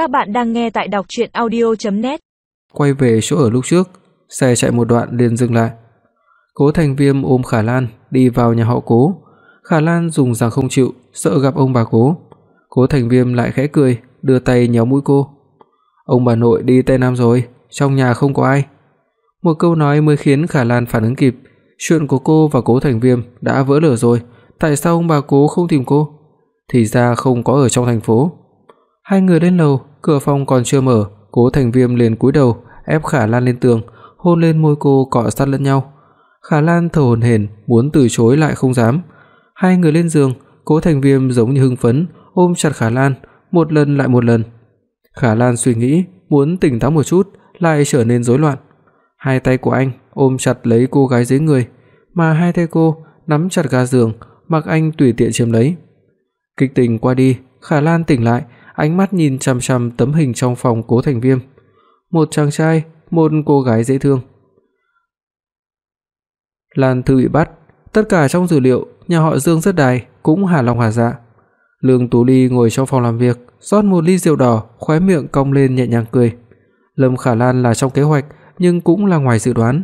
Các bạn đang nghe tại đọc audio net Quay về chỗ ở lúc trước, xe chạy một đoạn liền dừng lại. Cố Thành Viêm ôm Khả Lan đi vào nhà họ Cố. Khả Lan dùng rằng không chịu, sợ gặp ông bà Cố. Cố Thành Viêm lại khẽ cười, đưa tay nhéo mũi cô. Ông bà nội đi Tây Nam rồi, trong nhà không có ai. Một câu nói mới khiến Khả Lan phản ứng kịp, chuyện của cô và Cố Thành Viêm đã vỡ lở rồi, tại sao ông bà Cố không tìm cô? Thì ra không có ở trong thành phố. Hai người lên lầu, cửa phòng còn chưa mở, Cố Thành Viêm liền cúi đầu, ép Khả Lan lên tường, hôn lên môi cô cọ sát lẫn nhau. Khả Lan thở hổn hển, muốn từ chối lại không dám. Hai người lên giường, Cố Thành Viêm giống như hưng phấn, ôm chặt Khả Lan, một lần lại một lần. Khả Lan suy nghĩ, muốn tỉnh táo một chút, lại trở nên rối loạn. Hai tay của anh ôm chặt lấy cô gái dưới người, mà hai tay cô nắm chặt ga giường, mặc anh tùy tiện chiếm lấy. Kịch tình qua đi, Khả Lan tỉnh lại, ánh mắt nhìn chằm chằm tấm hình trong phòng Cố Thành Viêm. Một chàng trai, một cô gái dễ thương. Lan Thư bị bắt, tất cả trong dữ liệu, nhà họ Dương rất đài, cũng hà lòng hà dạ. Lương Tú Ly ngồi trong phòng làm việc, rót một ly rượu đỏ, khóe miệng cong lên nhẹ nhàng cười. Lâm Khả Lan là trong kế hoạch, nhưng cũng là ngoài dự đoán.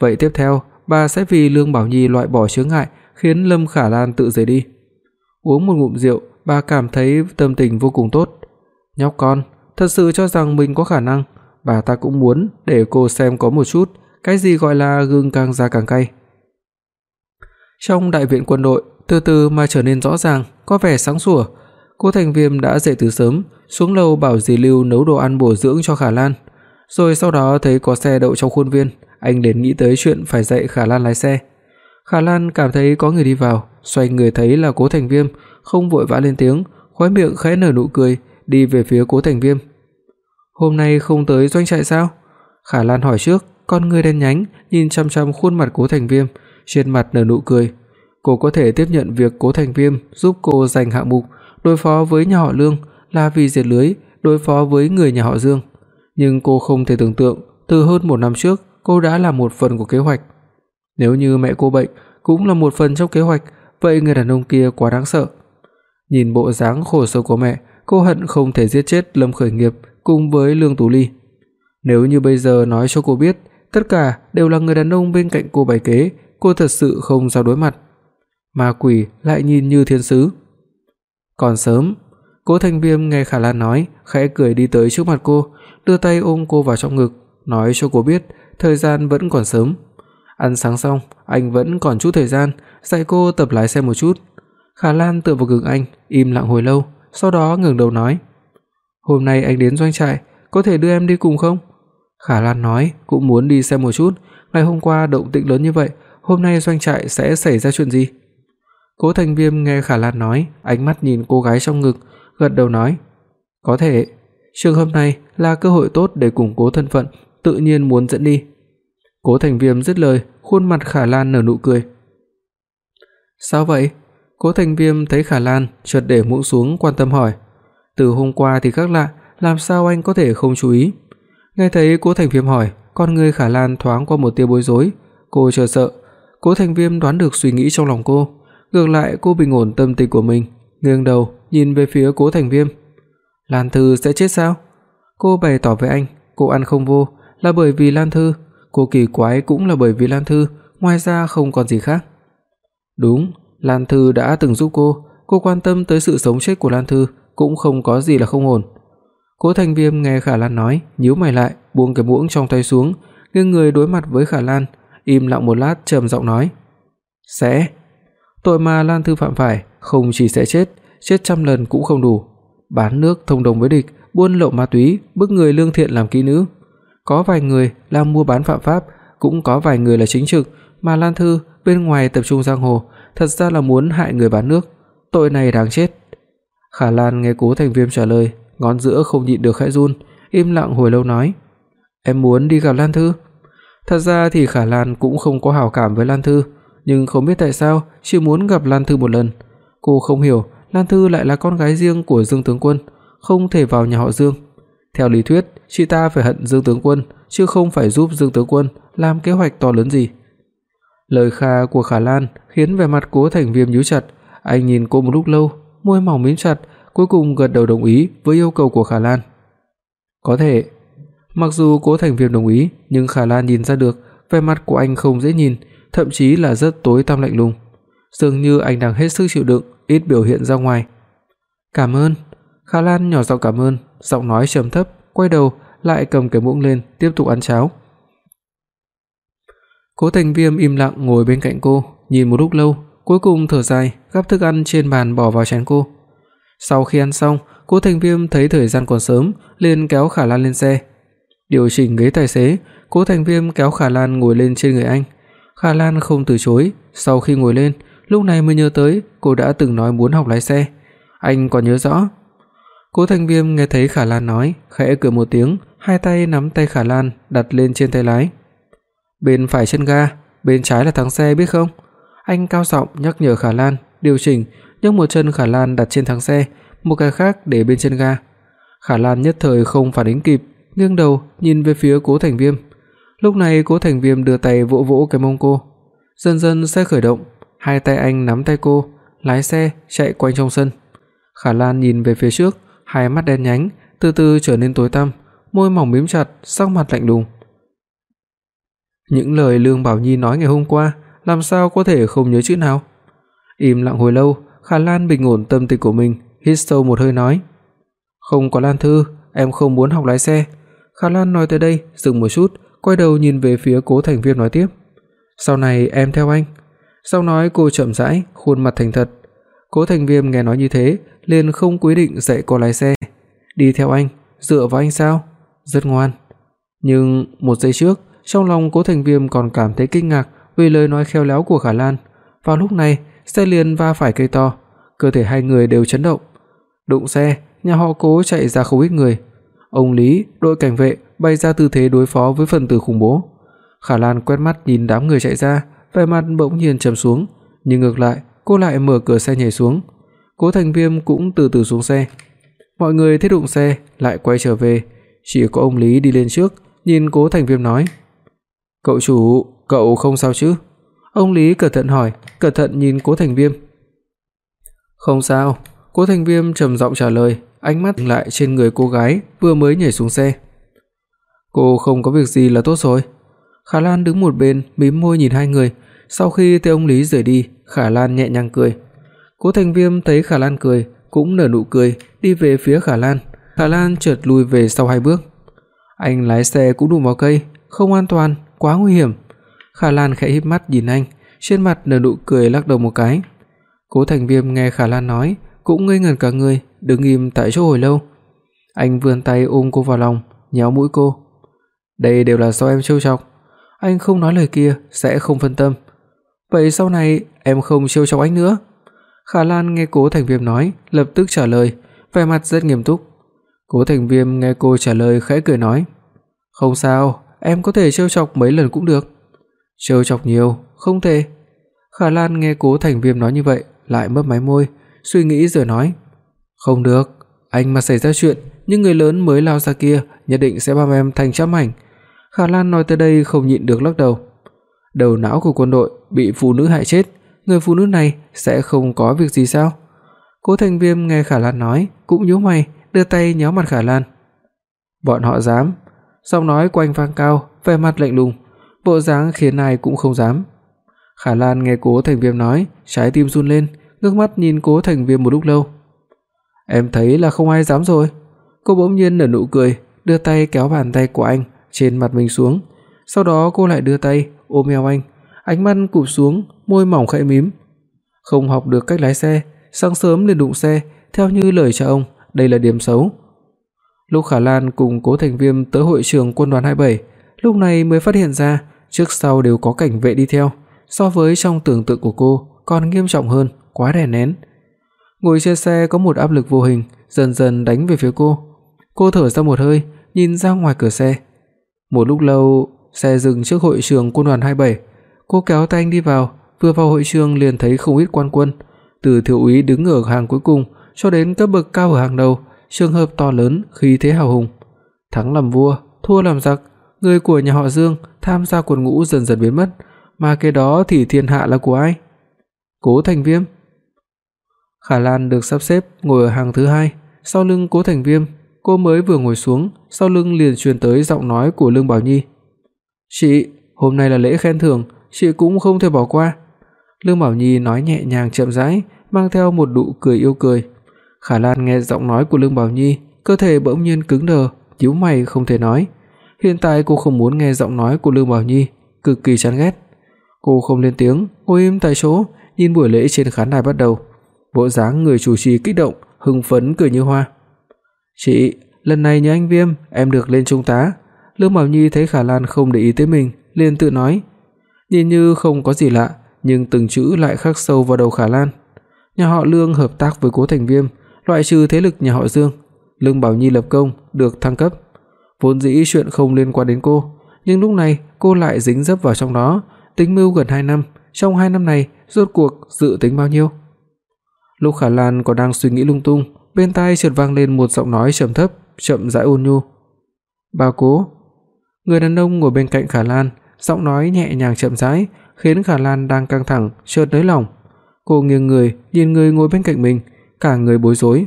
Vậy tiếp theo, bà sẽ vì Lương Bảo Nhi loại bỏ chướng ngại, khiến Lâm Khả Lan tự rời đi. Uống một ngụm rượu, bà cảm thấy tâm tình vô cùng tốt. Nhóc con, thật sự cho rằng mình có khả năng, bà ta cũng muốn để cô xem có một chút cái gì gọi là gừng càng già càng cay. Trong đại viện quân đội, từ từ mà trở nên rõ ràng, có vẻ sáng sủa. cô Thành Viêm đã dậy từ sớm, xuống lầu bảo dì Lưu nấu đồ ăn bổ dưỡng cho Khả Lan. Rồi sau đó thấy có xe đậu trong khuôn viên, anh liền nghĩ tới chuyện phải dạy Khả Lan lái xe. Khả Lan cảm thấy có người đi vào, xoay người thấy là Cố Thành Viêm, không vội vã lên tiếng, khóe miệng khẽ nở nụ cười, đi về phía Cố Thành Viêm. "Hôm nay không tới doanh trại sao?" Khả Lan hỏi trước, con ngươi đen nhánh nhìn chằm chằm khuôn mặt Cố Thành Viêm, trên mặt nở nụ cười. Cô có thể tiếp nhận việc Cố Thành Viêm giúp cô giành hạng mục đối phó với nhà họ Lương là vì diệt lưới đối phó với người nhà họ Dương, nhưng cô không thể tưởng tượng từ hơn một năm trước cô đã là một phần của kế hoạch. Nếu như mẹ cô bệnh cũng là một phần trong kế hoạch, vậy người đàn ông kia quá đáng sợ. Nhìn bộ dáng khổ sở của mẹ, cô hận không thể giết chết Lâm Khởi Nghiệp cùng với Lương Tú Ly. Nếu như bây giờ nói cho cô biết, tất cả đều là người đàn ông bên cạnh cô bày kế, cô thật sự không dám đối mặt. Ma quỷ lại nhìn như thiên sứ. Còn sớm, Cố Thành Viêm nghe Khả Lan nói, khẽ cười đi tới trước mặt cô, đưa tay ôm cô vào trong ngực, nói cho cô biết thời gian vẫn còn sớm. Ăn sáng xong, anh vẫn còn chút thời gian, dạy cô tập lái xe một chút. Khả Lan tựa vào ngực anh, im lặng hồi lâu, sau đó ngẩng đầu nói: "Hôm nay anh đến doanh trại, có thể đưa em đi cùng không?" Khả Lan nói, cũng muốn đi xem một chút, ngày hôm qua động tĩnh lớn như vậy, hôm nay doanh trại sẽ xảy ra chuyện gì? Cố Thành Viêm nghe Khả Lan nói, ánh mắt nhìn cô gái trong ngực, gật đầu nói: "Có thể, trường hợp này là cơ hội tốt để củng cố thân phận, tự nhiên muốn dẫn đi." Cố Thành Viêm dứt lời, khuôn mặt Khả Lan nở nụ cười. "Sao vậy?" Cố Thành Viêm thấy Khả Lan chợt để muỗng xuống quan tâm hỏi. "Từ hôm qua thì khác lạ, làm sao anh có thể không chú ý?" Nghe thấy Cố Thành Viêm hỏi, con người Khả Lan thoáng qua một tia bối rối, cô chợt sợ. Cố Thành Viêm đoán được suy nghĩ trong lòng cô, ngược lại cô bình ổn tâm tình của mình, nghiêng đầu nhìn về phía Cố Thành Viêm. "Lan Thư sẽ chết sao?" Cô bày tỏ với anh, cô ăn không vô là bởi vì Lan Thư, cô kỳ quái cũng là bởi vì Lan Thư, ngoài ra không còn gì khác. Đúng, Lan Thư đã từng giúp cô, cô quan tâm tới sự sống chết của Lan Thư cũng không có gì là không ổn. Cố Thành Viêm nghe Khả Lan nói, nhíu mày lại, buông cái muỗng trong tay xuống, nghiêng người đối mặt với Khả Lan, im lặng một lát trầm giọng nói: "Sẽ tội mà Lan Thư phạm phải, không chỉ sẽ chết, chết trăm lần cũng không đủ. Bán nước thông đồng với địch, buôn lậu ma túy, bức người lương thiện làm kỹ nữ. Có vài người làm mua bán phạm pháp, cũng có vài người là chính trực, mà Lan Thư bên ngoài tập trung giang hồ, thật ra là muốn hại người bán nước, tội này đáng chết." Khả Lan nghe Cố Thành Viêm trả lời, ngón giữa không nhịn được khẽ run, im lặng hồi lâu nói: "Em muốn đi gặp Lan Thư." Thật ra thì Khả Lan cũng không có hảo cảm với Lan Thư, nhưng không biết tại sao chỉ muốn gặp Lan Thư một lần. Cô không hiểu, Lan Thư lại là con gái riêng của Dương tướng quân, không thể vào nhà họ Dương. Theo lý thuyết, chị ta phải hận Dương tướng quân chứ không phải giúp Dương tướng quân làm kế hoạch to lớn gì. Lời kha của Khả Lan khiến vẻ mặt Cố Thành Viêm nhíu chặt, anh nhìn cô một lúc lâu, môi mỏng mím chặt, cuối cùng gật đầu đồng ý với yêu cầu của Khả Lan. Có thể. Mặc dù Cố Thành Viêm đồng ý, nhưng Khả Lan nhìn ra được vẻ mặt của anh không dễ nhìn, thậm chí là rất tối tăm lạnh lùng. Dường như anh đang hết sức chịu đựng, ít biểu hiện ra ngoài. "Cảm ơn." Khả Lan nhỏ giọng cảm ơn, giọng nói trầm thấp, quay đầu lại cầm cái muỗng lên, tiếp tục ăn cháo. Cố Thành Viêm im lặng ngồi bên cạnh cô, nhìn một lúc lâu, cuối cùng thở dài, gắp thức ăn trên bàn bỏ vào chén cô. Sau khi ăn xong, Cố Thành Viêm thấy thời gian còn sớm, liền kéo Khả Lan lên xe. Điều chỉnh ghế tài xế, Cố Thành Viêm kéo Khả Lan ngồi lên trên người anh. Khả Lan không từ chối, sau khi ngồi lên, lúc này mới nhớ tới cô đã từng nói muốn học lái xe. Anh còn nhớ rõ. Cố Thành Viêm nghe thấy Khả Lan nói, khẽ cười một tiếng, hai tay nắm tay Khả Lan đặt lên trên tay lái. Bên phải chân ga, bên trái là thắng xe biết không? Anh cao giọng nhắc nhở Khả Lan, điều chỉnh, nhấc một chân Khả Lan đặt trên thắng xe, một cái khác để bên chân ga. Khả Lan nhất thời không phản ứng kịp, nghiêng đầu nhìn về phía Cố Thành Viêm. Lúc này Cố Thành Viêm đưa tay vỗ vỗ cái mông cô. Dần dần xe khởi động, hai tay anh nắm tay cô, lái xe chạy quanh trong sân. Khả Lan nhìn về phía trước, hai mắt đen nhánh từ từ trở nên tối tăm, môi mỏng mím chặt, sắc mặt lạnh lùng. Những lời Lương Bảo Nhi nói ngày hôm qua, làm sao có thể không nhớ chữ nào? Im lặng hồi lâu, Khả Lan bình ổn tâm tình của mình, hít sâu một hơi nói: "Không có Lan Thư, em không muốn học lái xe." Khả Lan nói tới đây, dừng một chút, quay đầu nhìn về phía Cố Thành Viêm nói tiếp: "Sau này em theo anh." Sau nói cô chậm rãi, khuôn mặt thành thật. Cố Thành Viêm nghe nói như thế, liền không quyết định dạy cô lái xe. Đi theo anh, dựa vào anh sao? Rất ngoan. Nhưng một giây trước, trong lòng Cố Thành Viêm còn cảm thấy kinh ngạc vì lời nói khéo léo của Khả Lan. Vào lúc này, xe liền va phải cây to, cơ thể hai người đều chấn động. Đụng xe, nhà họ Cố chạy ra không ít người. Ông Lý, đội cảnh vệ bày ra tư thế đối phó với phần tử khủng bố. Khả Lan quét mắt nhìn đám người chạy ra, vẻ mặt bỗng nhiên trầm xuống, nhưng ngược lại, cô lại mở cửa xe nhảy xuống. Cố Thành Viêm cũng từ từ xuống xe. Mọi người thấy đụng xe lại quay trở về, chỉ có ông Lý đi lên trước, nhìn Cố Thành Viêm nói: "Cậu chủ, cậu không sao chứ?" Ông Lý cẩn thận hỏi, cẩn thận nhìn Cố Thành Viêm. "Không sao." Cố Thành Viêm trầm giọng trả lời, ánh mắt lại trên người cô gái vừa mới nhảy xuống xe. "Cô không có việc gì là tốt rồi." Khả Lan đứng một bên, mím môi nhìn hai người, sau khi thấy ông Lý rời đi, Khả Lan nhẹ nhàng cười. Cố Thành Viêm thấy Khả Lan cười, cũng nở nụ cười, đi về phía Khả Lan. Khả Lan chợt lùi về sau hai bước. Anh lái xe cũng đụng vào cây, không an toàn, quá nguy hiểm. Khả Lan khẽ híp mắt nhìn anh, trên mặt nở nụ cười lắc đầu một cái. Cố Thành Viêm nghe Khả Lan nói, cũng ngây ngẩn cả người, đứng im tại chỗ hồi lâu. Anh vươn tay ôm cô vào lòng, nhéo mũi cô. "Đây đều là do em trêu chọc." Anh không nói lời kia sẽ không phân tâm. "Vậy sau này em không trêu chọc anh nữa?" Khả Lan nghe Cố Thành Viêm nói, lập tức trả lời, vẻ mặt rất nghiêm túc. Cố Thành Viêm nghe cô trả lời khẽ cười nói: "Không sao, em có thể trêu chọc mấy lần cũng được." "Trêu chọc nhiều, không thể." Khả Lan nghe Cố Thành Viêm nói như vậy, lại mấp máy môi, suy nghĩ rồi nói: "Không được, anh mà xảy ra chuyện, những người lớn mới lao ra kia nhất định sẽ băm em thành trăm mảnh." Khả Lan nói tới đây không nhịn được lắc đầu. Đầu não của quân đội bị phụ nữ hại chết, người phụ nữ này sẽ không có việc gì sao? Cố Thành Viêm nghe Khả Lan nói, cũng nhíu mày, đưa tay nhéo mặt Khả Lan. Bọn họ dám. Giọng nói của anh vang cao, vẻ mặt lạnh lùng, bộ dáng khiến ai cũng không dám. Khả Lan nghe Cố Thành Viêm nói, trái tim run lên, ngước mắt nhìn Cố Thành Viêm một lúc lâu. Em thấy là không ai dám rồi. Cô bỗng nhiên nở nụ cười, đưa tay kéo bàn tay của anh trên mặt mình xuống, sau đó cô lại đưa tay ôm eo anh, ánh mắt cụp xuống, môi mỏng khẽ mím. Không học được cách lái xe, sáng sớm liền đụng xe, theo như lời cha ông, đây là điểm xấu. Lúc Khả Lan cùng Cố Thành Viêm tới hội trường quân đoàn 27, lúc này mới phát hiện ra trước sau đều có cảnh vệ đi theo, so với trong tưởng tượng của cô còn nghiêm trọng hơn, quá đè nén. Ngồi trên xe có một áp lực vô hình dần dần đánh về phía cô. Cô thở ra một hơi, nhìn ra ngoài cửa xe. Một lúc lâu, xe dừng trước hội trường quân đoàn 27, cô kéo tay anh đi vào, vừa vào hội trường liền thấy không ít quan quân, từ thiếu úy đứng ở hàng cuối cùng cho đến cấp bậc cao ở hàng đầu, trường hợp to lớn, khí thế hào hùng. Thắng làm vua, thua làm giặc, người của nhà họ Dương tham gia quân ngũ dần dần biến mất, mà cái đó thì thiên hạ là của ai? Cố Thành Viêm. Khả Lan được sắp xếp ngồi ở hàng thứ hai, sau lưng Cố Thành Viêm, Cô mới vừa ngồi xuống, sau lưng liền truyền tới giọng nói của Lương Bảo Nhi. "Chị, hôm nay là lễ khen thưởng, chị cũng không thể bỏ qua." Lương Bảo Nhi nói nhẹ nhàng chậm rãi, mang theo một nụ cười yêu cười. Khả Lan nghe giọng nói của Lương Bảo Nhi, cơ thể bỗng nhiên cứng đờ, nhíu mày không thể nói. Hiện tại cô không muốn nghe giọng nói của Lương Bảo Nhi, cực kỳ chán ghét. Cô không lên tiếng, ngồi im tại chỗ, nhìn buổi lễ trên khán đài bắt đầu. Bộ dáng người chủ trì kích động, hưng phấn cười như hoa. "Chị, lần này nhờ anh Viêm, em được lên trung tá." Lương Bảo Nhi thấy Khả Lan không để ý tới mình, liền tự nói. Nhìn như không có gì lạ, nhưng từng chữ lại khắc sâu vào đầu Khả Lan. Nhà họ Lương hợp tác với Cố Thành Viêm, loại trừ thế lực nhà họ Dương. Lương Bảo Nhi lập công, được thăng cấp. Vốn dĩ chuyện không liên quan đến cô, nhưng lúc này cô lại dính dấp vào trong đó, tính mưu gần 2 năm, trong 2 năm này rốt cuộc dự tính bao nhiêu? Lúc Khả Lan còn đang suy nghĩ lung tung, bên tai chợt vang lên một giọng nói trầm thấp, chậm rãi ôn nhu. "Bà Cố." Người đàn ông ngồi bên cạnh Khả Lan, giọng nói nhẹ nhàng chậm rãi, khiến Khả Lan đang căng thẳng chợt nới lỏng. Cô nghiêng người, nhìn người ngồi bên cạnh mình, cả người bối rối.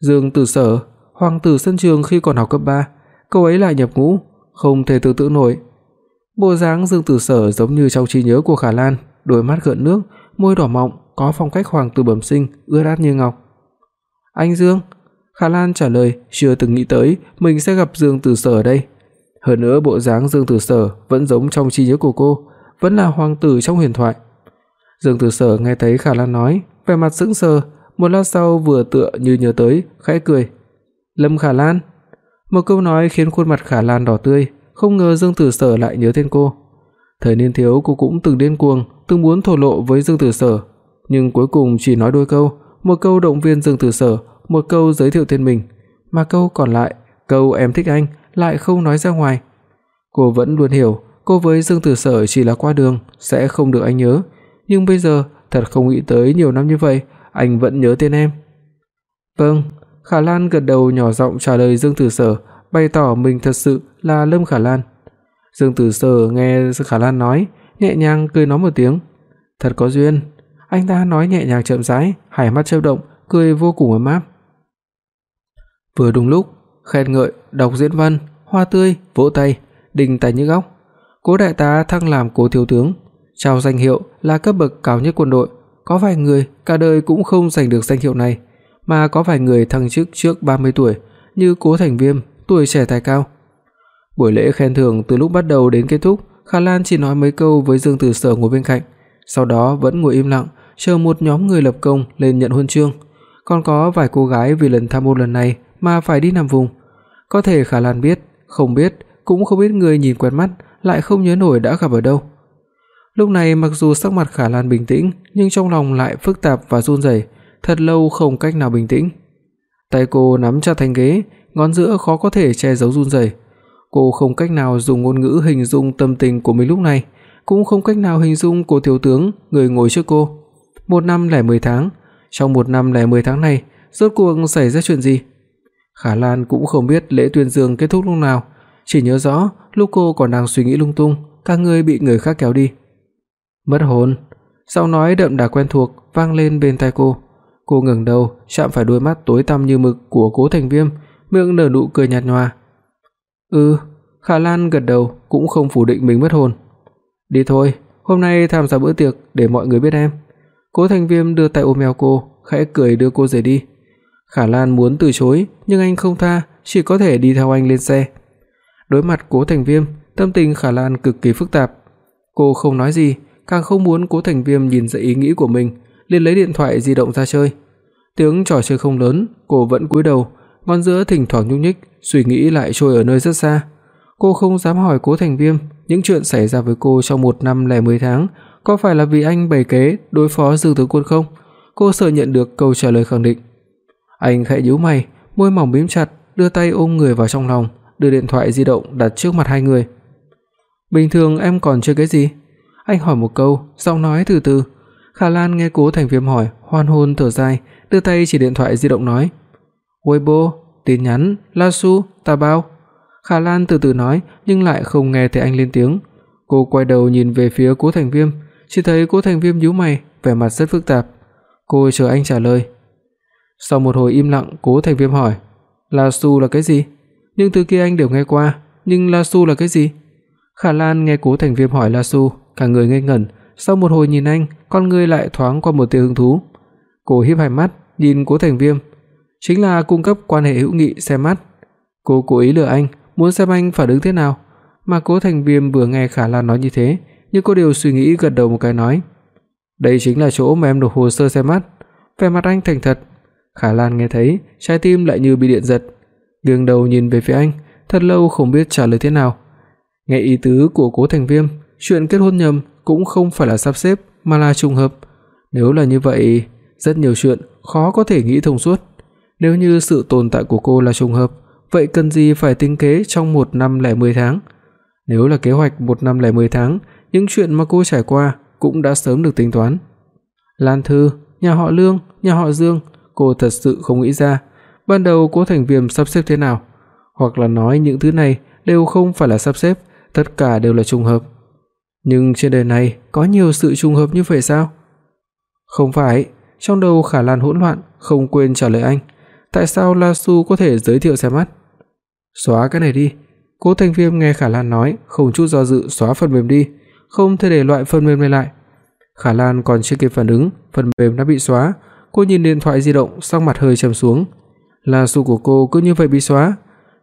Dương Tử Sở, hoàng tử sân trường khi còn học cấp 3, cậu ấy lại nhập ngũ, không thể tự tự nổi. Bộ dáng Dương Tử Sở giống như trong trí nhớ của Khả Lan, đôi mắt gợn nước, môi đỏ mọng, có phong cách hoàng tử bẩm sinh, ưa át như ngọc. "Anh Dương?" Khả Lan trả lời, chưa từng nghĩ tới mình sẽ gặp Dương Tử Sở ở đây. Hơn nữa bộ dáng Dương Tử Sở vẫn giống trong trí nhớ của cô, vẫn là hoàng tử trong huyền thoại. Dương Tử Sở nghe thấy Khả Lan nói, vẻ mặt sững sờ, một lát sau vừa tựa như nhớ tới, khẽ cười. "Lâm Khả Lan?" Một câu nói khiến khuôn mặt Khả Lan đỏ tươi, không ngờ Dương Tử Sở lại nhớ tên cô. Thời niên thiếu cô cũng từng điên cuồng, từng muốn thổ lộ với Dương Tử Sở, nhưng cuối cùng chỉ nói đôi câu, một câu động viên Dương Tử Sở, một câu giới thiệu tên mình, mà câu còn lại, câu em thích anh lại không nói ra ngoài. Cô vẫn luôn hiểu, cô với Dương Tử Sở chỉ là qua đường, sẽ không được anh nhớ, nhưng bây giờ thật không nghĩ tới nhiều năm như vậy, anh vẫn nhớ tên em. Vâng, Khả Lan gật đầu nhỏ giọng trả lời Dương Tử Sở, bày tỏ mình thật sự là Lâm Khả Lan. Dương Tử Sở nghe Khả Lan nói, nhẹ nhàng cười nói một tiếng, "Thật có duyên." Anh ta nói nhẹ nhàng chậm rãi, hai mắt chớp động, cười vô cùng ấm áp. Vừa đúng lúc, khen ngợi, đọc diễn văn, hoa tươi, vỗ tay, đình tài những góc Cố đại tá thăng làm cố thiếu tướng, trao danh hiệu là cấp bậc cao nhất quân đội, có vài người cả đời cũng không giành được danh hiệu này, mà có vài người thăng chức trước 30 tuổi, như Cố Thành Viêm, tuổi trẻ tài cao. Buổi lễ khen thưởng từ lúc bắt đầu đến kết thúc, Khả Lan chỉ nói mấy câu với Dương Tử Sở ngồi bên cạnh, sau đó vẫn ngồi im lặng, chờ một nhóm người lập công lên nhận huân chương. Còn có vài cô gái vì lần tham ô lần này mà phải đi nằm vùng. Có thể Khả Lan biết, không biết, cũng không biết người nhìn quen mắt lại không nhớ nổi đã gặp ở đâu. Lúc này mặc dù sắc mặt Khả Lan bình tĩnh, nhưng trong lòng lại phức tạp và run rẩy, thật lâu không cách nào bình tĩnh. Tay cô nắm chặt thành ghế, ngón giữa khó có thể che giấu run rẩy. Cô không cách nào dùng ngôn ngữ hình dung tâm tình của mình lúc này, cũng không cách nào hình dung cô thiếu tướng người ngồi trước cô. Một năm lẻ 10 tháng, trong một năm lẻ 10 tháng này, rốt cuộc xảy ra chuyện gì? Khả Lan cũng không biết lễ tuyên dương kết thúc lúc nào, chỉ nhớ rõ lúc cô còn đang suy nghĩ lung tung, cả người bị người khác kéo đi. Mất hồn, giọng nói đậm đà quen thuộc vang lên bên tai cô. Cô ngẩng đầu, chạm phải đôi mắt tối tăm như mực của Cố Thành Viêm, miệng nở nụ cười nhạt nhòa. "Ừ." Khả Lan gật đầu, cũng không phủ định mình mất hồn. "Đi thôi, hôm nay tham gia bữa tiệc để mọi người biết em." Cố Thành Viêm đưa tay ôm eo cô, khẽ cười đưa cô rời đi. Khả Lan muốn từ chối, nhưng anh không tha, chỉ có thể đi theo anh lên xe. Đối mặt Cố Thành Viêm, tâm tình Khả Lan cực kỳ phức tạp. Cô không nói gì, càng không muốn Cố Thành Viêm nhìn ra ý nghĩ của mình, liền lấy điện thoại di động ra chơi. Tiếng trò chơi không lớn, cô vẫn cúi đầu, ngón giữa thỉnh thoảng nhúc nhích, suy nghĩ lại trôi ở nơi rất xa. Cô không dám hỏi Cố Thành Viêm những chuyện xảy ra với cô trong một năm lẻ 10 tháng có phải là vì anh bày kế đối phó Dương tướng quân không? Cô sợ nhận được câu trả lời khẳng định. Anh khẽ nhíu mày, môi mỏng mím chặt, đưa tay ôm người vào trong lòng, đưa điện thoại di động đặt trước mặt hai người. "Bình thường em còn chơi cái gì?" Anh hỏi một câu, giọng nói từ từ. Khả Lan nghe Cố Thành Viêm hỏi, hoan hồn thở dài, đưa tay chỉ điện thoại di động nói: "Weibo, tin nhắn, La Su, ta bao." Khả Lan từ từ nói, nhưng lại không nghe thấy anh lên tiếng. Cô quay đầu nhìn về phía Cố Thành Viêm, chỉ thấy Cố Thành Viêm nhíu mày, vẻ mặt rất phức tạp. Cô chờ anh trả lời. Sau một hồi im lặng, Cố Thành Viêm hỏi: La Su là cái gì? Những thứ kia anh đều nghe qua, nhưng La Su là cái gì? Khả Lan nghe Cố Thành Viêm hỏi La Su, cả người ngây ngẩn, sau một hồi nhìn anh, con người lại thoáng qua một tia hứng thú. Cô híp hai mắt, nhìn Cố Thành Viêm, chính là cung cấp quan hệ hữu nghị xem mắt. Cô cố ý lừa anh, muốn xem anh phản ứng thế nào. Mà Cố Thành Viêm vừa nghe Khả Lan nói như thế, nhưng cô đều suy nghĩ gật đầu một cái nói: "Đây chính là chỗ mà em nộp hồ sơ xem mắt." Vẻ mặt anh thành thật. Khả Lan nghe thấy, trái tim lại như bị điện giật, nghiêng đầu nhìn về phía anh, thật lâu không biết trả lời thế nào. Nghe ý tứ của Cố Thành Viêm, chuyện kết hôn nhầm cũng không phải là sắp xếp mà là trùng hợp. Nếu là như vậy, rất nhiều chuyện khó có thể nghĩ thông suốt. Nếu như sự tồn tại của cô là trùng hợp, vậy cần gì phải tính kế trong một năm lẻ 10 tháng? Nếu là kế hoạch một năm lẻ 10 tháng, những chuyện mà cô trải qua cũng đã sớm được tính toán. Lan Thư, nhà họ Lương, nhà họ Dương, cô thật sự không nghĩ ra ban đầu Cố Thành Viêm sắp xếp thế nào, hoặc là nói những thứ này đều không phải là sắp xếp, tất cả đều là trùng hợp. Nhưng trên đời này có nhiều sự trùng hợp như vậy sao? Không phải, trong đầu Khả Lan hỗn loạn, không quên trả lời anh. Tại sao La Su có thể giới thiệu xem mắt? Xóa cái này đi. Cố Thành Viêm nghe Khả Lan nói, không chút do dự xóa phần mềm đi, không thể để loại phần mềm này lại. Khả Lan còn chưa kịp phản ứng, phần mềm đã bị xóa. Cô nhìn điện thoại di động, sắc mặt hơi trầm xuống. La Su của cô cứ như vậy bị xóa.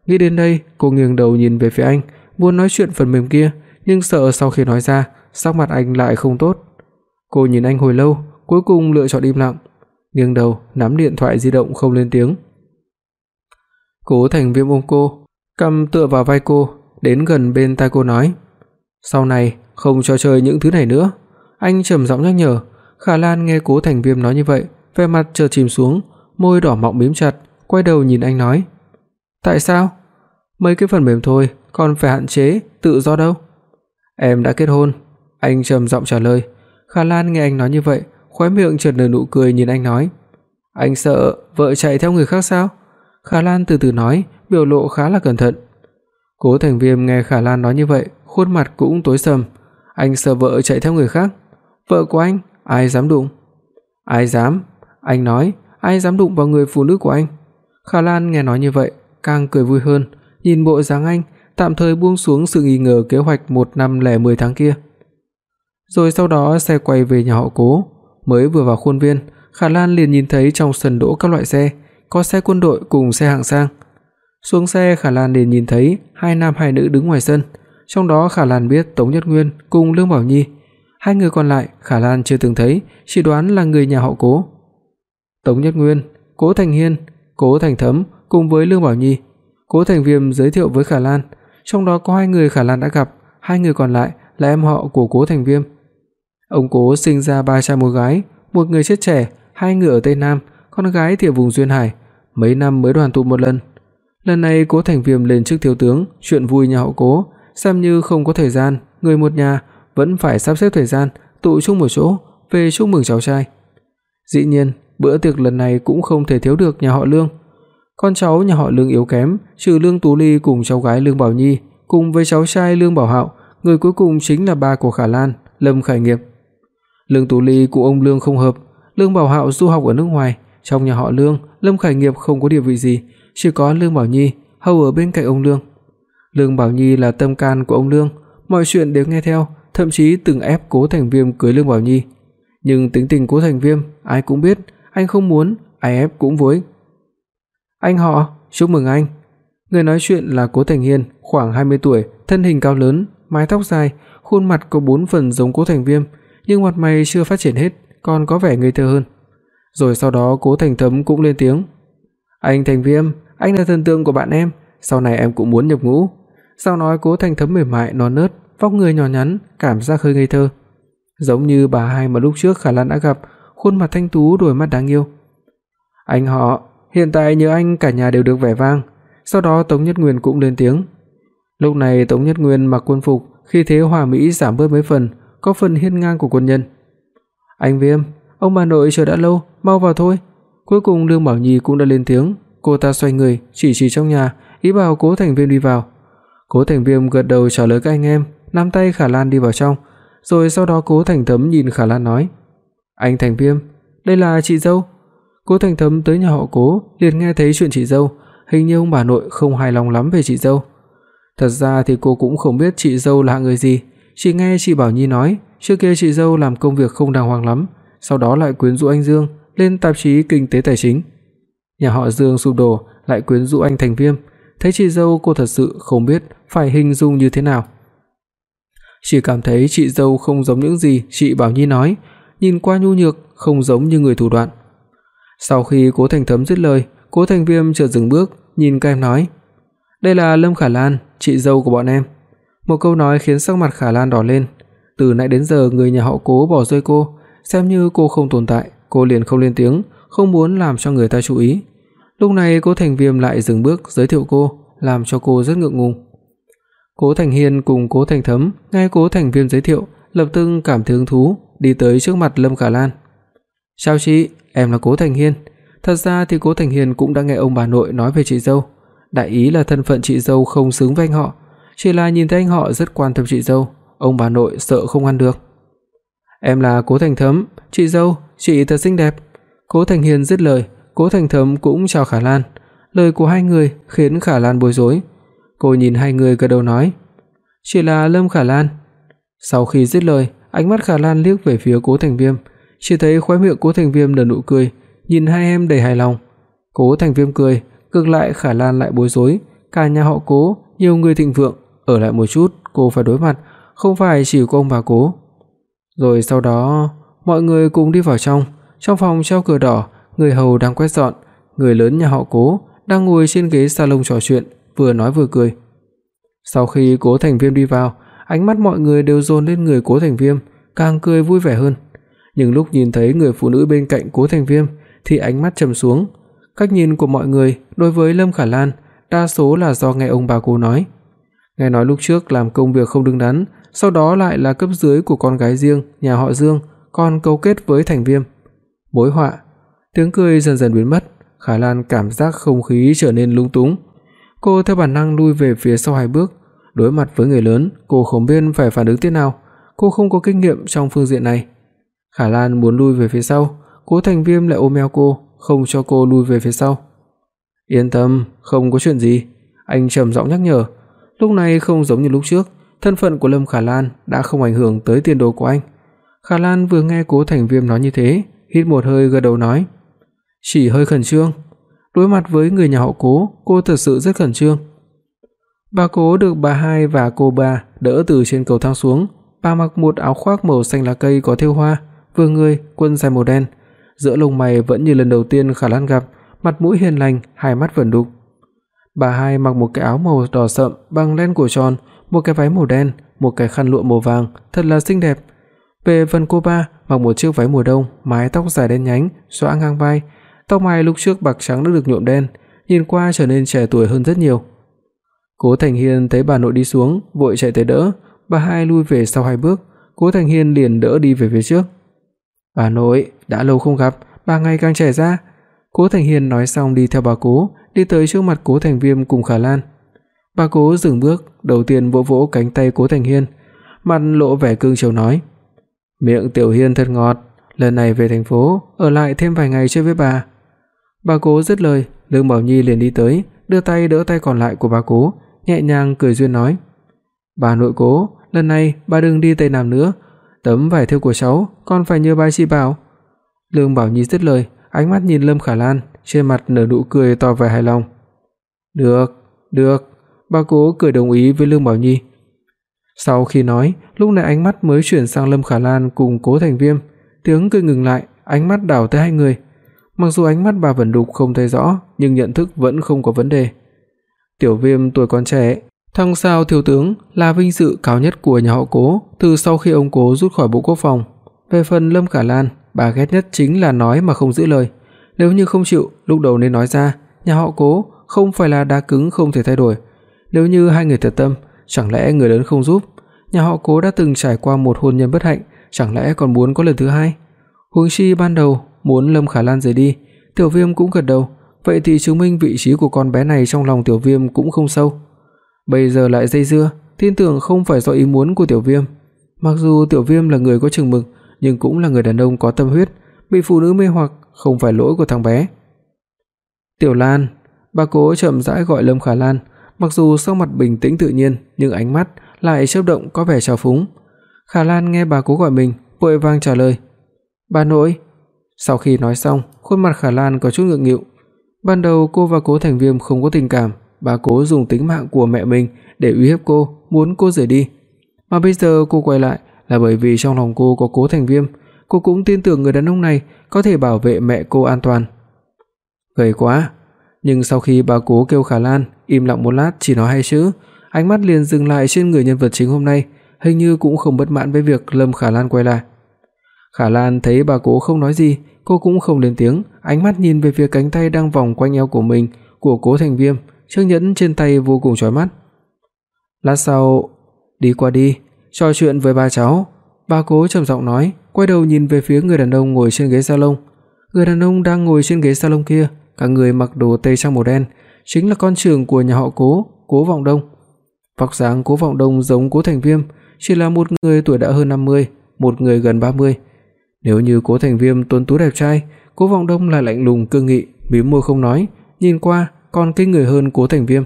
Nghĩ đến đây, cô nghiêng đầu nhìn về phía anh, muốn nói chuyện phần mềm kia, nhưng sợ sau khi nói ra, sắc mặt anh lại không tốt. Cô nhìn anh hồi lâu, cuối cùng lựa chọn im lặng, nghiêng đầu nắm điện thoại di động không lên tiếng. Cố Thành Viêm ôm cô, cầm tựa vào vai cô, đến gần bên tai cô nói: "Sau này không cho chơi những thứ này nữa." Anh trầm giọng nhắc nhở. Khả Lan nghe Cố Thành Viêm nói như vậy, vẻ mặt chợt chìm xuống, môi đỏ mọng mím chặt, quay đầu nhìn anh nói: "Tại sao? Mấy cái phần mềm thôi, còn phải hạn chế tự do đâu?" "Em đã kết hôn." Anh trầm giọng trả lời. Khả Lan nghe anh nói như vậy, khóe miệng chợt nở nụ cười nhìn anh nói: "Anh sợ vợ chạy theo người khác sao?" Khả Lan từ từ nói, biểu lộ khá là cẩn thận. Cố Thành Viêm nghe Khả Lan nói như vậy, khuôn mặt cũng tối sầm. Anh sợ vợ chạy theo người khác? Vợ của anh, ai dám đụng? Ai dám? Anh nói, ai dám đụng vào người phụ nữ của anh? Khả Lan nghe nói như vậy, càng cười vui hơn, nhìn bộ dáng anh, tạm thời buông xuống sự nghi ngờ kế hoạch một năm lẻ 10 tháng kia. Rồi sau đó xe quay về nhà họ Cố, mới vừa vào khuôn viên, Khả Lan liền nhìn thấy trong sân đỗ các loại xe, có xe quân đội cùng xe hạng sang. Xuống xe Khả Lan liền nhìn thấy hai nam hai nữ đứng ngoài sân, trong đó Khả Lan biết Tống Nhất Nguyên cùng Lương Bảo Nhi, hai người còn lại Khả Lan chưa từng thấy, chỉ đoán là người nhà họ Cố. Tống Nhất Nguyên, Cố Thành Hiên, Cố Thành Thấm cùng với Lương Bảo Nhi. Cố Thành Viêm giới thiệu với Khả Lan, trong đó có hai người Khả Lan đã gặp, hai người còn lại là em họ của Cố Thành Viêm. Ông Cố sinh ra ba trai một gái, một người chết trẻ, hai người ở Tây Nam, con gái thì ở vùng duyên hải, mấy năm mới đoàn tụ một lần. Lần này Cố Thành Viêm lên chức thiếu tướng, chuyện vui nhà họ Cố, xem như không có thời gian, người một nhà vẫn phải sắp xếp thời gian tụ chung một chỗ về chúc mừng cháu trai. Dĩ nhiên, bữa tiệc lần này cũng không thể thiếu được nhà họ Lương. Con cháu nhà họ Lương yếu kém, trừ Lương Tú Ly cùng cháu gái Lương Bảo Nhi, cùng với cháu trai Lương Bảo Hạo, người cuối cùng chính là ba của Khả Lan, Lâm Khải Nghiệp. Lương Tú Ly cùng ông Lương không hợp, Lương Bảo Hạo du học ở nước ngoài, trong nhà họ Lương, Lâm Khải Nghiệp không có địa vị gì, chỉ có Lương Bảo Nhi hầu ở bên cạnh ông Lương. Lương Bảo Nhi là tâm can của ông Lương, mọi chuyện đều nghe theo, thậm chí từng ép Cố Thành Viêm cưới Lương Bảo Nhi. Nhưng tính tình Cố Thành Viêm ai cũng biết, anh không muốn, ai ép cũng vô ích. Anh họ, chúc mừng anh. Người nói chuyện là Cố Thành Hiên, khoảng 20 tuổi, thân hình cao lớn, mái tóc dài, khuôn mặt có bốn phần giống Cố Thành Viêm, nhưng mặt mày chưa phát triển hết, còn có vẻ ngây thơ hơn. Rồi sau đó Cố Thành Thấm cũng lên tiếng. "Anh Thành Viêm, anh là thần tượng của bạn em, sau này em cũng muốn nhập ngũ." Sau nói Cố Thành Thấm mềm mại non nớt, vóc người nhỏ nhắn, cảm giác hơi ngây thơ, giống như bà hai mà lúc trước Khả Lan đã gặp, khuôn mặt thanh tú, đôi mắt đáng yêu. "Anh họ, hiện tại nhờ anh cả nhà đều được vẻ vang." Sau đó Tống Nhất Nguyên cũng lên tiếng. Lúc này Tống Nhất Nguyên mặc quân phục, khi thế hòa mỹ giảm bớt mấy phần, có phần hiên ngang của quân nhân. "Anh Viêm, ông bà nội chờ đã lâu, mau vào thôi." Cuối cùng Lương Bảo Nhi cũng đã lên tiếng, cô ta xoay người, chỉ chỉ trong nhà, ý bảo Cố Thành Viêm đi vào. Cố Thành Viêm gật đầu trả lời các anh em, nắm tay Khả Lan đi vào trong, rồi sau đó Cố Thành Thấm nhìn Khả Lan nói: "Anh Thành Viêm, đây là chị dâu." Cố Thành Thấm tới nhà họ Cố, liền nghe thấy chuyện chị dâu, hình như ông bà nội không hài lòng lắm về chị dâu. Thật ra thì cô cũng không biết chị dâu là người gì, chỉ nghe chị Bảo Nhi nói, trước kia chị dâu làm công việc không đàng hoàng lắm, sau đó lại quyến rũ anh Dương lên tạp chí Kinh tế Tài chính. Nhà họ Dương sụp đổ, lại quyến rũ anh thành Viêm, thấy chị dâu cô thật sự không biết phải hình dung như thế nào. Chỉ cảm thấy chị dâu không giống những gì chị Bảo Nhi nói, nhìn qua nhu nhược, không giống như người thủ đoạn. Sau khi Cố Thành Thấm dứt lời, Cố Thành Viêm chợt dừng bước, nhìn các em nói: "Đây là Lâm Khả Lan, chị dâu của bọn em." Một câu nói khiến sắc mặt Khả Lan đỏ lên. Từ nãy đến giờ người nhà họ Cố bỏ rơi cô, xem như cô không tồn tại, cô liền không lên tiếng, không muốn làm cho người ta chú ý. Lúc này Cố Thành Viêm lại dừng bước giới thiệu cô, làm cho cô rất ngượng ngùng. Cố Thành Hiên cùng Cố Thành Thấm nghe Cố Thành Viêm giới thiệu, lập tức cảm thấy hứng thú, đi tới trước mặt Lâm Khả Lan. "Chào chị, em là Cố Thành Hiên." Thật ra thì Cố Thành Hiên cũng đã nghe ông bà nội nói về chị dâu, đại ý là thân phận chị dâu không xứng với anh họ, chỉ là nhìn thấy anh họ rất quan tâm chị dâu, ông bà nội sợ không ăn được. "Em là Cố Thành Thấm, chị dâu, chị thật xinh đẹp." Cố Thành Hiên dứt lời, Cố Thành Thấm cũng chào Khả Lan. Lời của hai người khiến Khả Lan bối rối. Cô nhìn hai người gật đầu nói, "Chỉ là Lâm Khả Lan." Sau khi dứt lời, ánh mắt Khả Lan liếc về phía Cố Thành Viêm, chỉ thấy khóe miệng Cố Thành Viêm nở nụ cười, nhìn hai em đầy hài lòng. Cố Thành Viêm cười, ngược lại Khả Lan lại bối rối, cả nhà họ Cố, nhiều người thịnh vượng, ở lại một chút, cô phải đối mặt, không phải chỉ có ông bà Cố. Rồi sau đó, mọi người cùng đi vào trong, trong phòng treo cửa đỏ, người hầu đang quét dọn, người lớn nhà họ Cố đang ngồi trên ghế salon trò chuyện, vừa nói vừa cười. Sau khi Cố Thành Viêm đi vào, ánh mắt mọi người đều dồn lên người Cố Thành Viêm, càng cười vui vẻ hơn. Nhưng lúc nhìn thấy người phụ nữ bên cạnh Cố Thành Viêm thì ánh mắt trầm xuống. Cách nhìn của mọi người đối với Lâm Khả Lan đa số là do nghe ông bà cô nói. Nghe nói lúc trước làm công việc không đứng đắn, sau đó lại là cấp dưới của con gái riêng nhà họ Dương, còn câu kết với Thành Viêm. Mối họa. Tiếng cười dần dần biến mất, Khả Lan cảm giác không khí trở nên lung túng. Cô theo bản năng lui về phía sau hai bước, đối mặt với người lớn, cô không biết phải phản ứng thế nào, cô không có kinh nghiệm trong phương diện này. Khả Lan muốn lui về phía sau, Cố Thành Viêm lại ôm eo cô, không cho cô lui về phía sau. "Yên tâm, không có chuyện gì." Anh trầm giọng nhắc nhở. Lúc này không giống như lúc trước, thân phận của Lâm Khả Lan đã không ảnh hưởng tới tiền đồ của anh. Khả Lan vừa nghe Cố Thành Viêm nói như thế, hít một hơi gật đầu nói: "Chỉ hơi khẩn trương." Đối mặt với người nhà họ Cố, cô thật sự rất khẩn trương. Bà Cố được bà hai và cô ba đỡ từ trên cầu thang xuống, bà mặc một áo khoác màu xanh lá cây có thêu hoa, vừa người quần dài màu đen, giữa lông mày vẫn như lần đầu tiên Khả Lan gặp, mặt mũi hiền lành, hai mắt vẫn đục. Bà hai mặc một cái áo màu đỏ sậm bằng len cổ tròn, một cái váy màu đen, một cái khăn lụa màu vàng, thật là xinh đẹp. Về phần cô ba, mặc một chiếc váy mùa đông, mái tóc dài đen nhánh, xõa ngang vai, tóc mai lúc trước bạc trắng đã được nhuộm đen, nhìn qua trở nên trẻ tuổi hơn rất nhiều. Cố Thành Hiên thấy bà nội đi xuống, vội chạy tới đỡ, bà hai lui về sau hai bước, Cố Thành Hiên liền đỡ đi về phía trước. "Bà nội, đã lâu không gặp, bà ngày càng trẻ ra." Cố Thành Hiên nói xong đi theo bà Cố, đi tới trước mặt Cố Thành Viêm cùng Khả Lan. Bà Cố dừng bước, đầu tiên vỗ vỗ cánh tay Cố Thành Hiên, mặt lộ vẻ cương chiều nói: "Miệng Tiểu Hiên thật ngọt, lần này về thành phố, ở lại thêm vài ngày chơi với bà." Bà Cố dứt lời, Lương Bảo Nhi liền đi tới, đưa tay đỡ tay còn lại của bà Cố, nhẹ nhàng cười duyên nói: "Bà nội Cố, lần này bà đừng đi Tây Nam nữa, tấm vải thêu của cháu con phải nhờ bà chị bảo." Lương Bảo Nhi dứt lời, ánh mắt nhìn Lâm Khả Lan, trên mặt nở nụ cười to vẻ hài lòng. "Được, được." Bà Cố cười đồng ý với Lương Bảo Nhi. Sau khi nói, lúc này ánh mắt mới chuyển sang Lâm Khả Lan cùng Cố Thành Viêm, tiếng cười ngừng lại, ánh mắt đảo tới hai người. Mặc dù ánh mắt bà vẫn đục không thấy rõ, nhưng nhận thức vẫn không có vấn đề. Tiểu Viêm tuổi còn trẻ, thăng sao thiếu tướng là vinh dự cao nhất của nhà họ Cố từ sau khi ông Cố rút khỏi Bộ Quốc phòng. Về phần Lâm Khả Lan, bà ghét nhất chính là nói mà không giữ lời. Nếu như không chịu, lúc đầu nên nói ra, nhà họ Cố không phải là đá cứng không thể thay đổi. Nếu như hai người thật tâm, chẳng lẽ người lớn không giúp? Nhà họ Cố đã từng trải qua một hôn nhân bất hạnh, chẳng lẽ còn muốn có lần thứ hai? Huống chi ban đầu muốn Lâm Khả Lan rời đi, Tiểu Viêm cũng gật đầu, vậy thì chứng minh vị trí của con bé này trong lòng Tiểu Viêm cũng không sâu. Bây giờ lại dây dưa, tin tưởng không phải do ý muốn của Tiểu Viêm. Mặc dù Tiểu Viêm là người có chừng mực, nhưng cũng là người đàn ông có tâm huyết, bị phụ nữ mê hoặc không phải lỗi của thằng bé. Tiểu Lan, Bà Cố chậm rãi gọi Lâm Khả Lan, mặc dù sắc mặt bình tĩnh tự nhiên, nhưng ánh mắt lại chớp động có vẻ trào phúng. Khả Lan nghe bà Cố gọi mình, vội vàng trả lời: "Bà nội." Sau khi nói xong, khuôn mặt Khả Lan có chút ngượng nghịu. Ban đầu cô và Cố Thành Viêm không có tình cảm, bà Cố dùng tính mạng của mẹ mình để uy hiếp cô, muốn cô rời đi. Mà bây giờ cô quay lại là bởi vì trong lòng cô có Cố Thành Viêm, cô cũng tin tưởng người đàn ông này có thể bảo vệ mẹ cô an toàn. Gầy quá, nhưng sau khi bà Cố kêu Khả Lan im lặng một lát chỉ nói hai chữ, ánh mắt liền dừng lại trên người nhân vật chính hôm nay, hình như cũng không bất mãn với việc Lâm Khả Lan quay lại. Khả Lan thấy bà Cố không nói gì, cô cũng không lên tiếng, ánh mắt nhìn về phía cánh tay đang vòng quanh eo của mình của Cố Thành Viêm, chiếc nhẫn trên tay vô cùng chói mắt. Lát sau, đi qua đi, trò chuyện với ba cháu. Bà Cố trầm giọng nói, quay đầu nhìn về phía người đàn ông ngồi trên ghế salon. Người đàn ông đang ngồi trên ghế salon kia, cả người mặc đồ tây trang màu đen, chính là con trưởng của nhà họ Cố, Cố Vọng Đông. Vóc dáng Cố Vọng Đông giống Cố Thành Viêm, chỉ là một người tuổi đã hơn 50, một người gần 30. Nếu như Cố Thành Viêm tuấn tú đẹp trai, Cố Vọng Đông lại lạnh lùng cương nghị, mím môi không nói, nhìn qua còn kinh người hơn Cố Thành Viêm.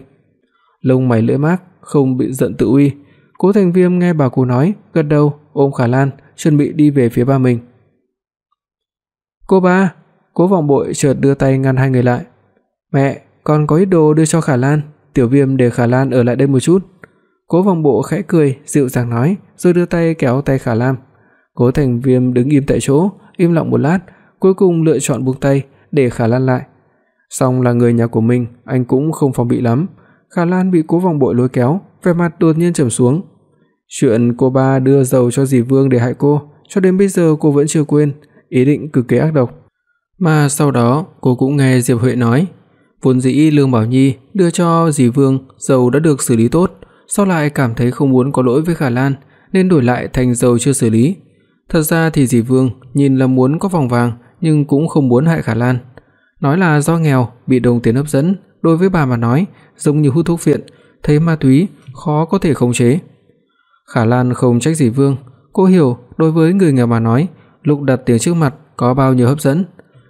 Lông mày lưỡi mác, không bị giận tự uy. Cố Thành Viêm nghe bà cô nói, gật đầu, ôm Khả Lan, chuẩn bị đi về phía ba mình. "Cô ba." Cố Vọng Bội chợt đưa tay ngăn hai người lại. "Mẹ, con có ít đồ đưa cho Khả Lan, Tiểu Viêm để Khả Lan ở lại đây một chút." Cố Vọng Bộ khẽ cười, dịu dàng nói, rồi đưa tay kéo tay Khả Lam. Cố Thành Viêm đứng im tại chỗ, im lặng một lát, cuối cùng lựa chọn buông tay để Khả Lan lại. Song là người nhà của mình, anh cũng không phòng bị lắm. Khả Lan bị Cố Vọng Bội lôi kéo, vẻ mặt đột nhiên trầm xuống. Chuyện cô ba đưa dầu cho dì Vương để hại cô, cho đến bây giờ cô vẫn chưa quên, ý định cực kỳ ác độc. Mà sau đó, cô cũng nghe Diệp Huệ nói, vốn dĩ Lương Bảo Nhi đưa cho dì Vương dầu đã được xử lý tốt, sau lại cảm thấy không muốn có lỗi với Khả Lan nên đổi lại thành dầu chưa xử lý. Thật ra thì dì Vương nhìn là muốn có vòng vàng nhưng cũng không muốn hại Khả Lan. Nói là do nghèo, bị đồng tiền hấp dẫn, đối với bà mà nói, giống như hút thuốc phiện thấy ma túy khó có thể khống chế. Khả Lan không trách gì Vương, cô hiểu đối với người nghèo mà nói, lúc đặt tiền trước mặt có bao nhiêu hấp dẫn.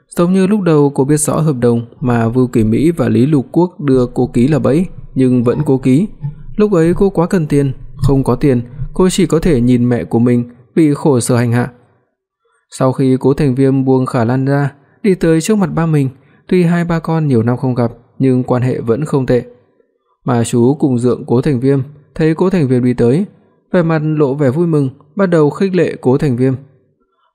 Giống như lúc đầu cô biết rõ hợp đồng mà Vưu Kỳ Mỹ và Lý Lục Quốc đưa cô ký là bẫy, nhưng vẫn cố ký. Lúc ấy cô quá cần tiền, không có tiền, cô chỉ có thể nhìn mẹ của mình bị khổ sở hành hạ. Sau khi Cố Thành Viêm buông Khả Lan ra, đi tới trước mặt ba mình, tuy hai ba con nhiều năm không gặp, nhưng quan hệ vẫn không tệ. Mà chú cùng dượng Cố Thành Viêm thấy Cố Thành Viêm đi tới, vẻ mặt lộ vẻ vui mừng, bắt đầu khích lệ Cố Thành Viêm.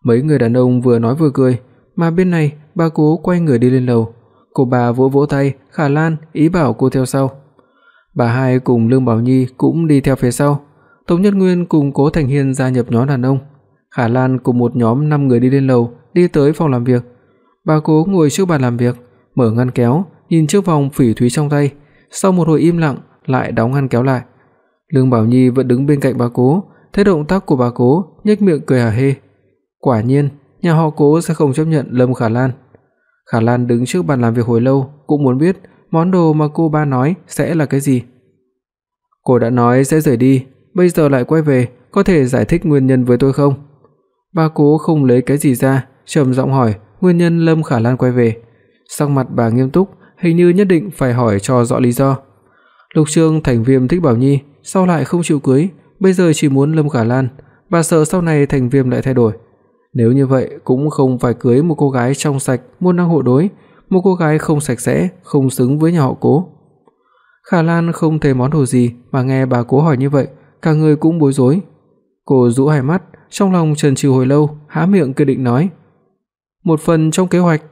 Mấy người đàn ông vừa nói vừa cười, mà bên này, bà Cố quay người đi lên lầu. Cô bà vỗ vỗ tay, Khả Lan ý bảo cô theo sau. Bà hai cùng Lương Bảo Nhi cũng đi theo phía sau. Tống Nhất Nguyên cùng Cố Thành Hiên gia nhập nhóm đàn ông. Khả Lan cùng một nhóm 5 người đi lên lầu, đi tới phòng làm việc. Bà Cố ngồi trước bàn làm việc, mở ngăn kéo, nhìn chiếc vòng phỉ thúy trong tay, sau một hồi im lặng lại đóng ngăn kéo lại. Lương Bảo Nhi vẫn đứng bên cạnh bà Cố, thấy động tác của bà Cố, nhếch miệng cười hả hê. Quả nhiên, nhà họ Cố sẽ không chấp nhận Lâm Khả Lan. Khả Lan đứng trước bàn làm việc hồi lâu, cũng muốn biết món đồ mà cô ba nói sẽ là cái gì. Cô đã nói sẽ rời đi, bây giờ lại quay về, có thể giải thích nguyên nhân với tôi không? Bà Cố không lấy cái gì ra, trầm giọng hỏi nguyên nhân Lâm Khả Lan quay về. Sắc mặt bà nghiêm túc, hình như nhất định phải hỏi cho rõ lý do. Lục Trương thành Viêm thích Bảo Nhi, sau lại không chịu cưới, bây giờ chỉ muốn Lâm Khả Lan, bà sợ sau này thành Viêm lại thay đổi. Nếu như vậy cũng không phải cưới một cô gái trong sạch, môn năng hộ đối, một cô gái không sạch sẽ, không xứng với nhà họ Cố. Khả Lan không thấy món đồ gì mà nghe bà Cố hỏi như vậy, cả người cũng bối rối. Cô rũ hai mắt, trong lòng trần trừ hồi lâu, há miệng quyết định nói: "Một phần trong kế hoạch."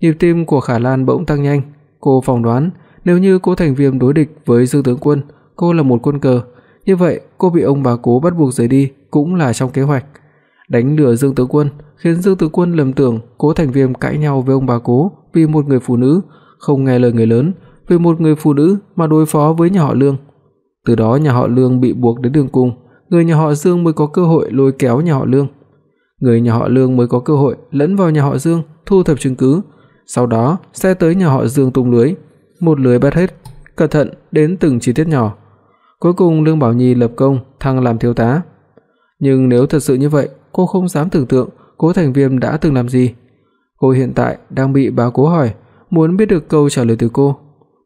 Nhịp tim của Khả Lan bỗng tăng nhanh, cô phỏng đoán nếu như Cố Thành Viêm đối địch với Dương tướng quân, cô là một quân cờ, như vậy cô bị ông bà Cố bắt buộc rời đi cũng là trong kế hoạch. Đánh lừa Dương tướng quân, khiến Dương tướng quân lầm tưởng Cố Thành Viêm cãi nhau với ông bà Cố vì một người phụ nữ, không nghe lời người lớn, vì một người phụ nữ mà đối phó với nhà họ Lương. Từ đó nhà họ Lương bị buộc đến đường cùng, người nhà họ Dương mới có cơ hội lôi kéo nhà họ Lương. Người nhà họ Lương mới có cơ hội lẫn vào nhà họ Dương, thu thập chứng cứ, sau đó sẽ tới nhà họ Dương tung lưới, một lưới bắt hết, cẩn thận đến từng chi tiết nhỏ. Cuối cùng Lương Bảo Nhi lập công thăng làm thiếu tá. Nhưng nếu thật sự như vậy, cô không dám tưởng tượng Cố Thành Viêm đã từng làm gì. Cô hiện tại đang bị bà Cố hỏi, muốn biết được câu trả lời từ cô.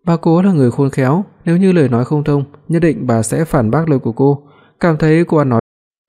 Bà cố là người khôn khéo, nếu như lời nói không thông, nhất định bà sẽ phản bác lời của cô, cảm thấy cô ăn nói.